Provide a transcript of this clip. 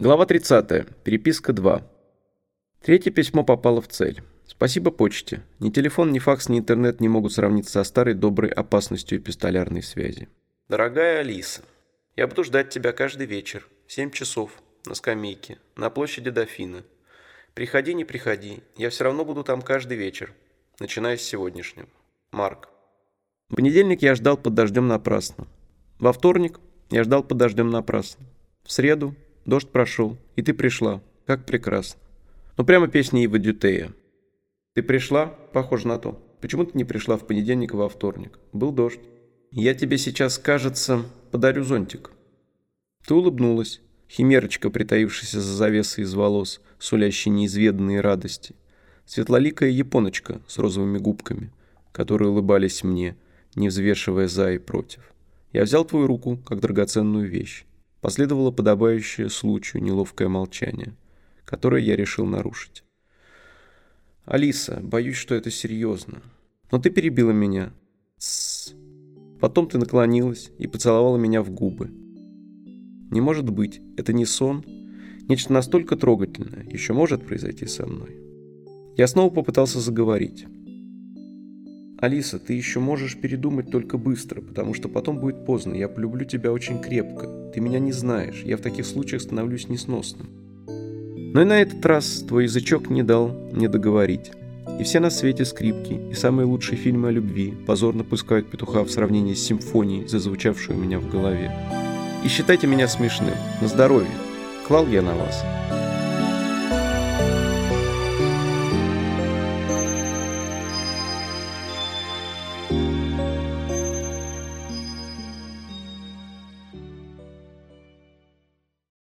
Глава 30. Переписка 2. Третье письмо попало в цель. Спасибо почте. Ни телефон, ни факс, ни интернет не могут сравниться со старой доброй опасностью эпистолярной связи. Дорогая Алиса, я буду ждать тебя каждый вечер, в 7 часов, на скамейке, на площади Дофина. Приходи, не приходи, я все равно буду там каждый вечер, начиная с сегодняшнего. Марк. В понедельник я ждал под дождем напрасно. Во вторник я ждал под дождем напрасно. В среду Дождь прошел, и ты пришла. Как прекрасно. Ну, прямо песня Ива Дютея. Ты пришла? Похоже на то. Почему ты не пришла в понедельник и во вторник? Был дождь. Я тебе сейчас, кажется, подарю зонтик. Ты улыбнулась. Химерочка, притаившаяся за завесой из волос, сулящей неизведанные радости. Светлоликая японочка с розовыми губками, которые улыбались мне, не взвешивая за и против. Я взял твою руку, как драгоценную вещь. Последовало подобающее случаю неловкое молчание, которое я решил нарушить. «Алиса, боюсь, что это серьезно. Но ты перебила меня. Тссс. Потом ты наклонилась и поцеловала меня в губы. Не может быть, это не сон. Нечто настолько трогательное еще может произойти со мной. Я снова попытался заговорить. «Алиса, ты еще можешь передумать только быстро, потому что потом будет поздно. Я полюблю тебя очень крепко. Ты меня не знаешь. Я в таких случаях становлюсь несносным». Но и на этот раз твой язычок не дал мне договорить. И все на свете скрипки, и самые лучшие фильмы о любви позорно пускают петуха в сравнении с симфонией, зазвучавшей у меня в голове. И считайте меня смешным. На здоровье. Клал я на вас.